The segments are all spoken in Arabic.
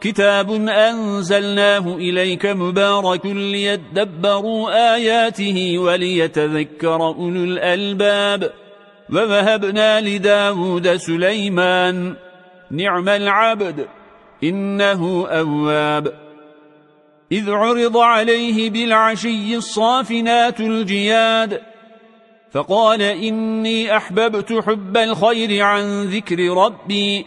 كتاب أنزلناه إليك مبارك ليدبروا آياته وليتذكر أولو الألباب ووهبنا لداود سليمان نعم العبد إنه أواب إذ عرض عليه بالعشي الصافنات الجياد فقال إني أحببت حب الخير عن ذكر ربي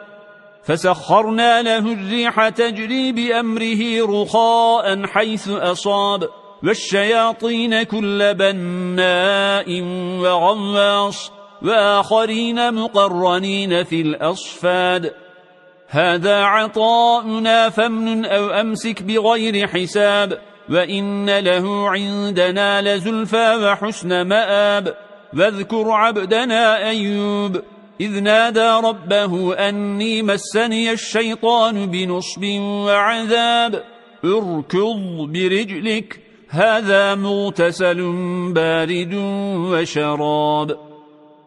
فسخرنا له الريح تجري بأمره رخاء حيث أصاب والشياطين كل بناء وغواص وآخرين مقرنين في الأصفاد. هذا عطاؤنا فمن أو أمسك بغير حساب وإن له عندنا لزلفى وحسن مآب. واذكر عبدنا أيوب إذ نادى ربه أني مسني الشيطان بنصب وعذاب. اركض برجلك هذا مغتسل بارد وشراب.